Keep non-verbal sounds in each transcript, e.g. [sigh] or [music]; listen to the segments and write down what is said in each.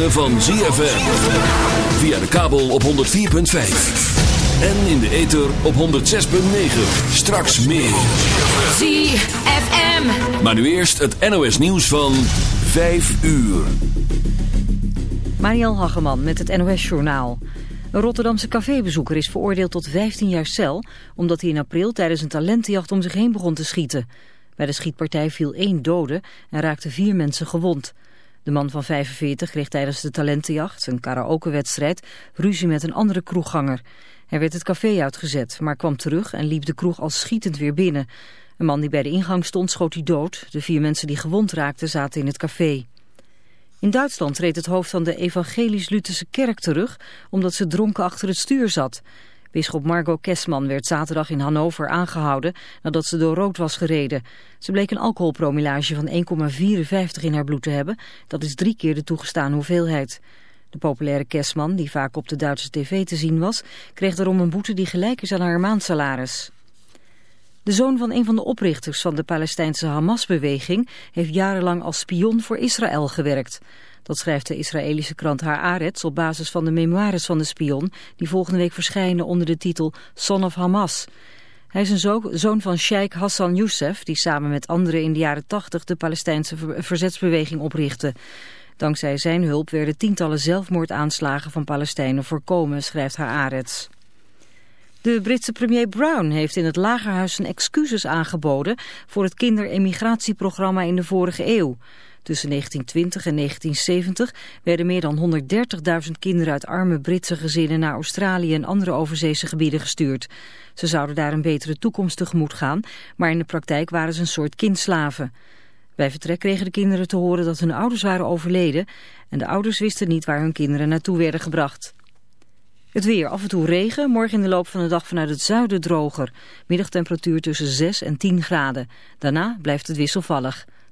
Ritme van ZFM. Via de kabel op 104.5. En in de ether op 106.9. Straks meer. ZFM. Maar nu eerst het NOS nieuws van 5 uur. Mariel Hageman met het NOS Journaal. Een Rotterdamse cafébezoeker is veroordeeld tot 15 jaar cel... omdat hij in april tijdens een talentenjacht om zich heen begon te schieten. Bij de schietpartij viel één dode en raakten vier mensen gewond. De man van 45 kreeg tijdens de talentenjacht, een karaokewedstrijd, ruzie met een andere kroegganger. Hij werd het café uitgezet, maar kwam terug en liep de kroeg al schietend weer binnen. Een man die bij de ingang stond schoot hij dood. De vier mensen die gewond raakten zaten in het café. In Duitsland reed het hoofd van de Evangelisch-Lutherse kerk terug omdat ze dronken achter het stuur zat. Bisschop Margot Kessman werd zaterdag in Hannover aangehouden nadat ze door rood was gereden. Ze bleek een alcoholpromillage van 1,54 in haar bloed te hebben. Dat is drie keer de toegestane hoeveelheid. De populaire Kessman, die vaak op de Duitse tv te zien was, kreeg daarom een boete die gelijk is aan haar maandsalaris. De zoon van een van de oprichters van de Palestijnse Hamas-beweging heeft jarenlang als spion voor Israël gewerkt. Dat schrijft de Israëlische krant Haaretz op basis van de memoires van de spion... die volgende week verschijnen onder de titel Son of Hamas. Hij is een zoon van Sheikh Hassan Youssef... die samen met anderen in de jaren 80 de Palestijnse verzetsbeweging oprichtte. Dankzij zijn hulp werden tientallen zelfmoordaanslagen van Palestijnen voorkomen, schrijft Haaretz. De Britse premier Brown heeft in het Lagerhuis zijn excuses aangeboden... voor het kinderemigratieprogramma in de vorige eeuw... Tussen 1920 en 1970 werden meer dan 130.000 kinderen uit arme Britse gezinnen naar Australië en andere overzeese gebieden gestuurd. Ze zouden daar een betere toekomst tegemoet gaan, maar in de praktijk waren ze een soort kindslaven. Bij vertrek kregen de kinderen te horen dat hun ouders waren overleden en de ouders wisten niet waar hun kinderen naartoe werden gebracht. Het weer, af en toe regen, morgen in de loop van de dag vanuit het zuiden droger. Middagtemperatuur tussen 6 en 10 graden. Daarna blijft het wisselvallig.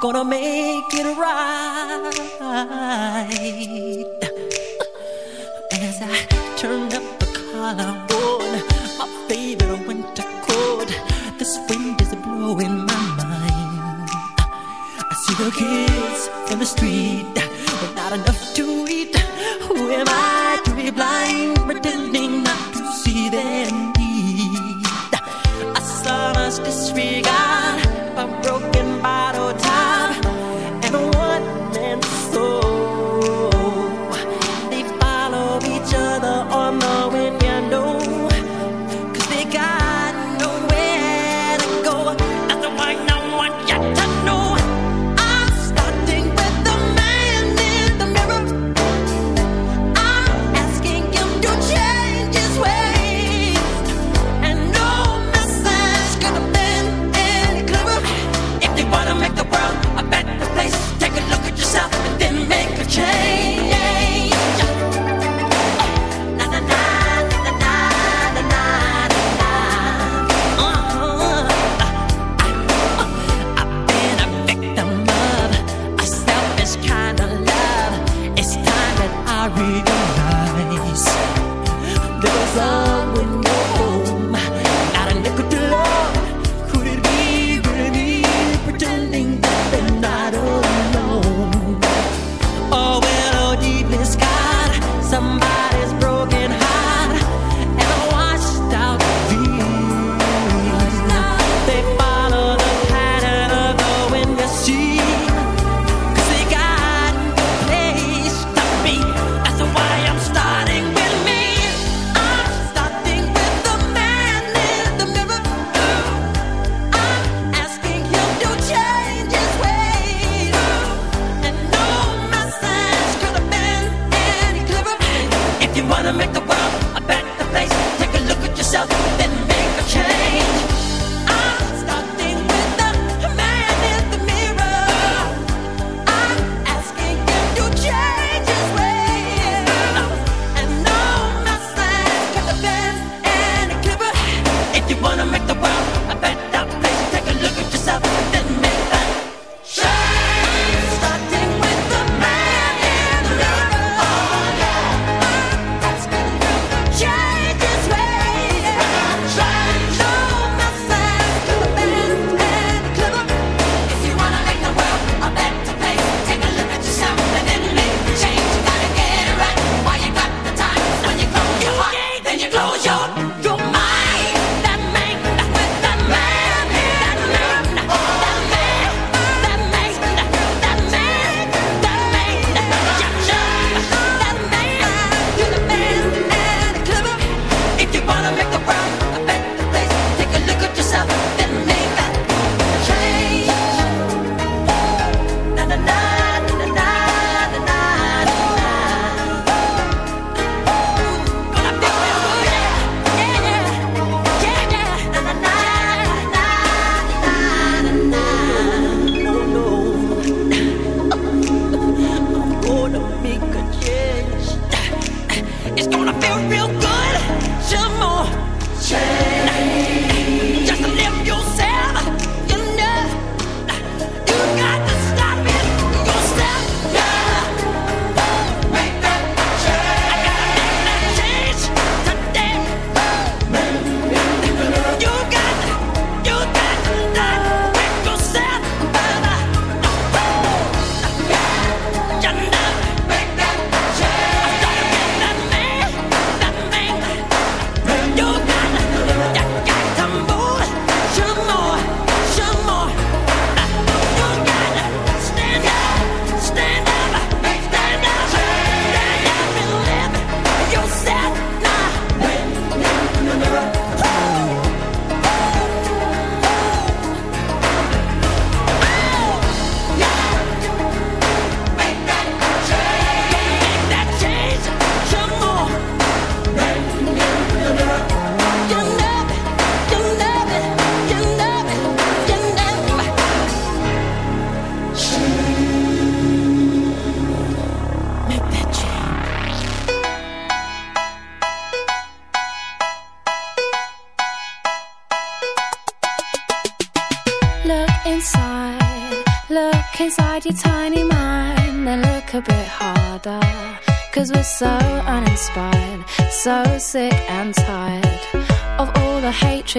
gonna make it right. [laughs] As I turn up the collar.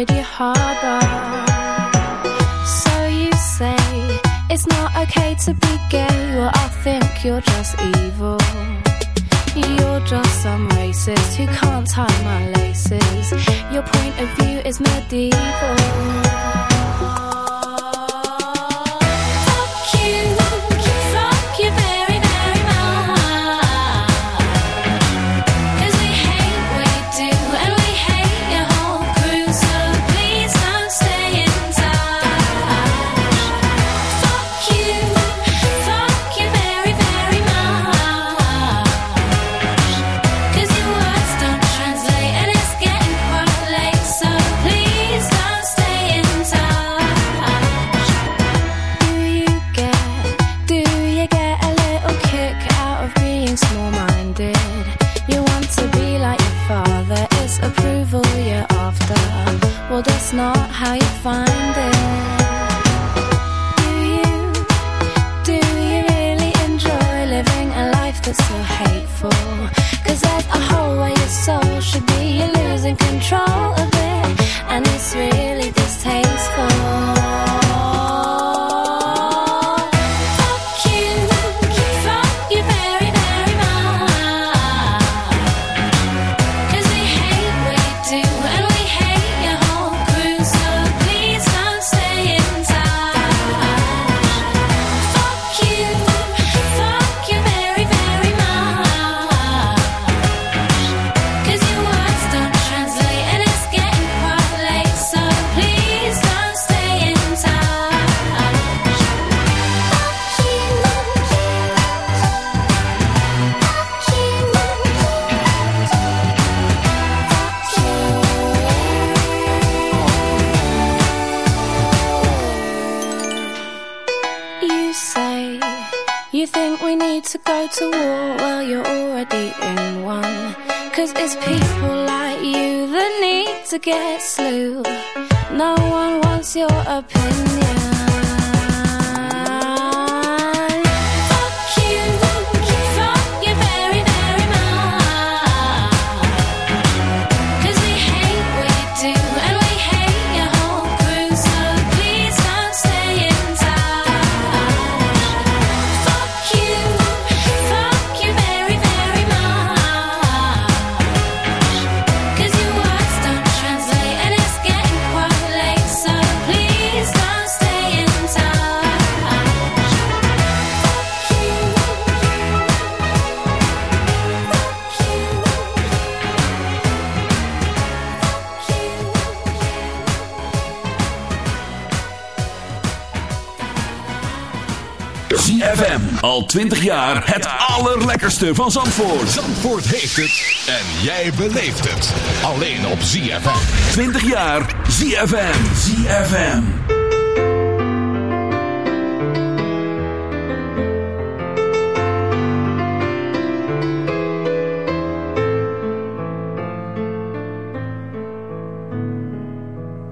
said your heart twintig jaar het allerlekkerste van Zandvoort. Zandvoort heeft het en jij beleeft het. Alleen op ZFM. Twintig jaar ZFM. ZFM.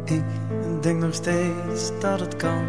Ik denk nog steeds dat het kan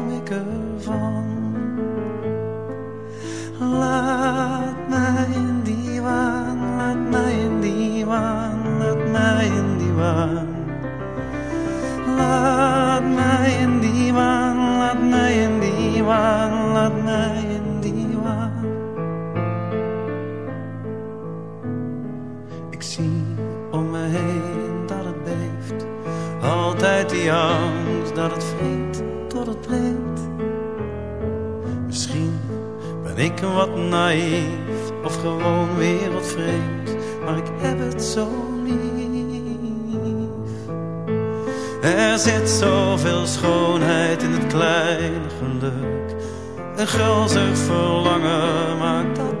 Ik zie om me heen dat het beeft. Altijd die angst dat het vriend tot het breekt. Misschien ben ik wat naïef of gewoon wereldvreemd. Maar ik heb het zo lief. Er zit zoveel schoonheid in het kleine geluk. Een gulzig verlangen maakt dat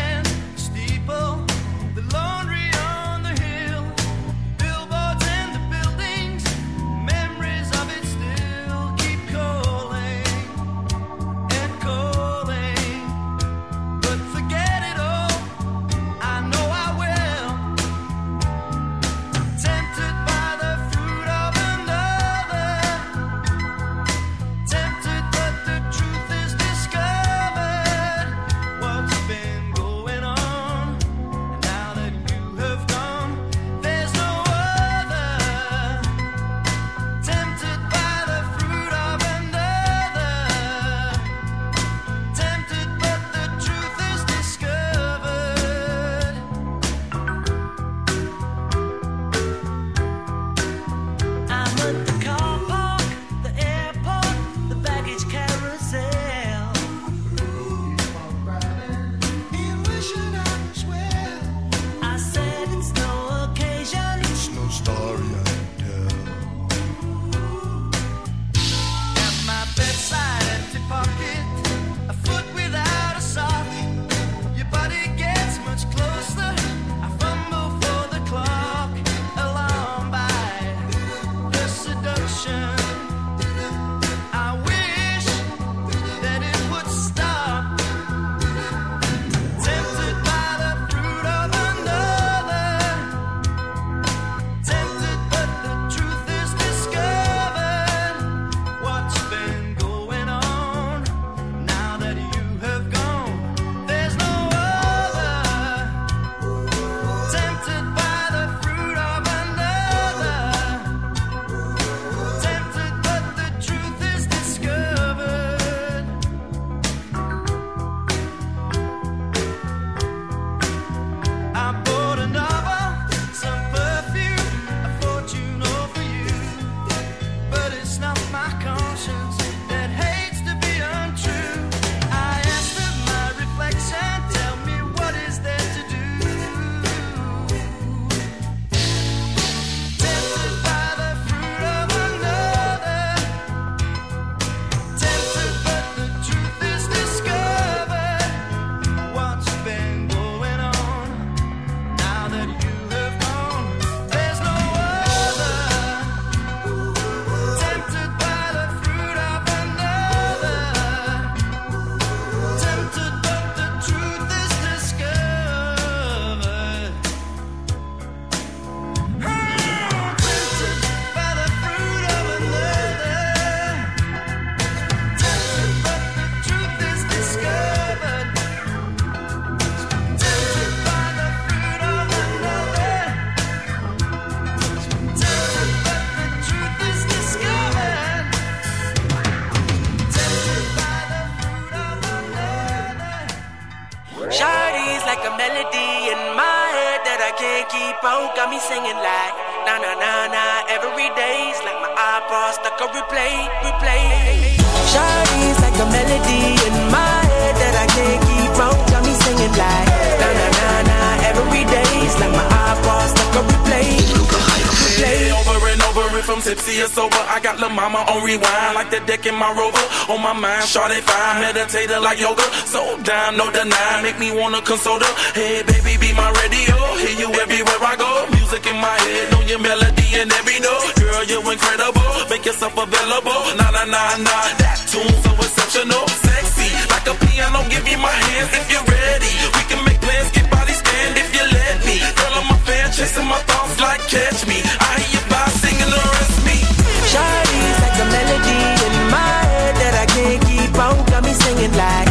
time, no denying, Make me wanna console her. Hey, baby, be my radio. Hear you everywhere I go. Music in my head, know your melody and every note. Girl, you're incredible. Make yourself available. Nah, nah, nah, nah. That tune's so exceptional, sexy like a piano. Give me my hands if you're ready. We can make plans, get body stand if you let me. Girl, I'm a fan, chasing my thoughts like catch me. I hear you by singing the rest me. Shawty's like a melody in my head that I can't keep on. Got me singing like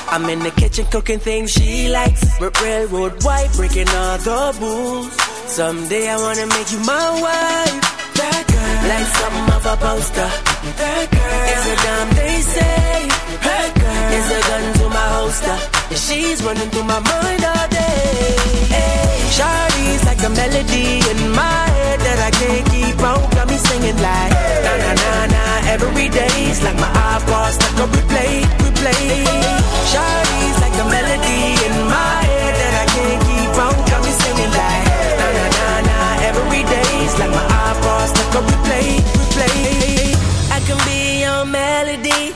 I'm in the kitchen cooking things she likes. R- railroad white, breaking all the rules. Someday I wanna make you my wife. That girl, like something of a poster. That girl is a damn they say. Is a gun to my holster. She's running through my mind all day. Hey, Shawty's like a melody in my head that I can't keep on. Got me singing like na na na na every day's like my iPod stuck on replay, replay. Shawty's like a melody in my head that I can't keep on. Got me singing like na na na na every day's like my iPod stuck on replay, replay. I can be your melody.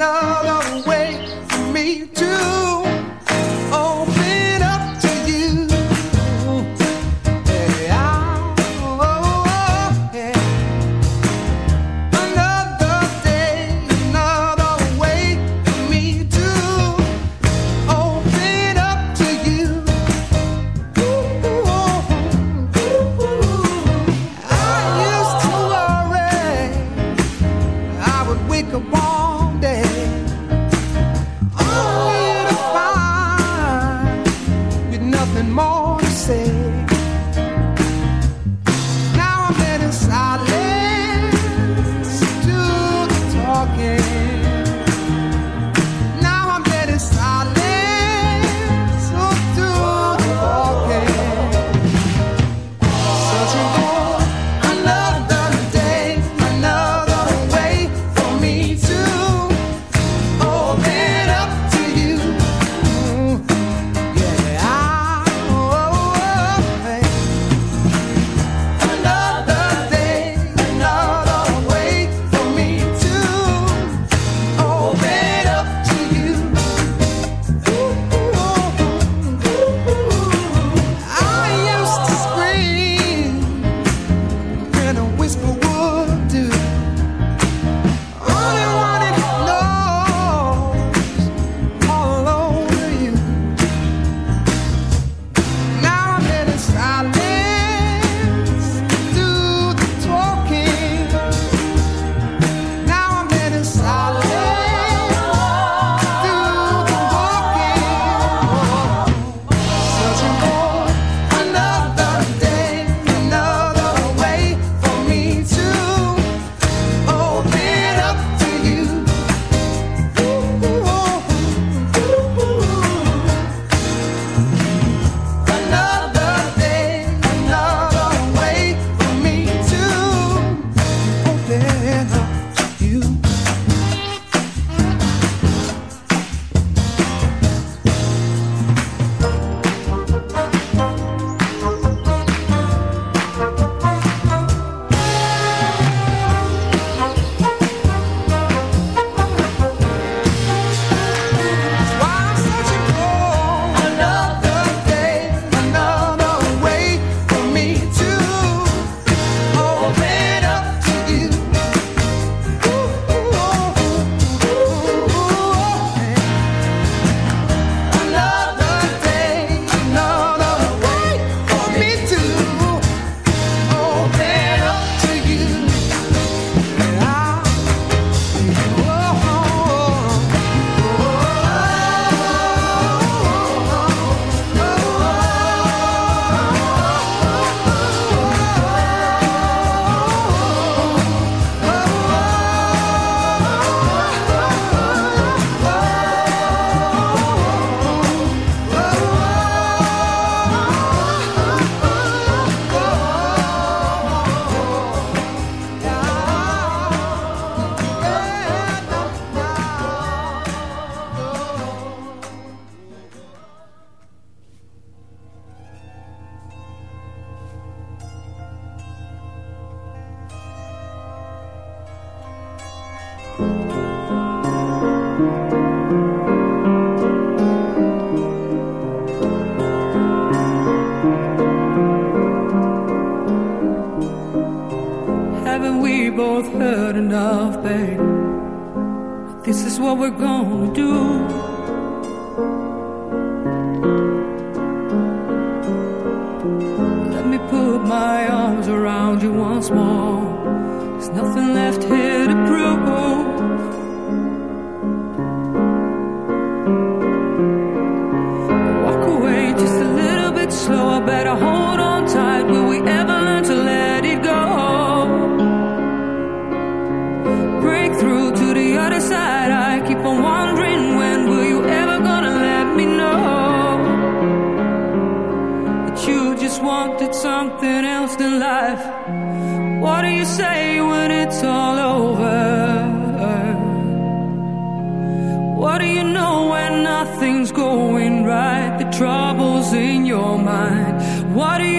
Another way for me to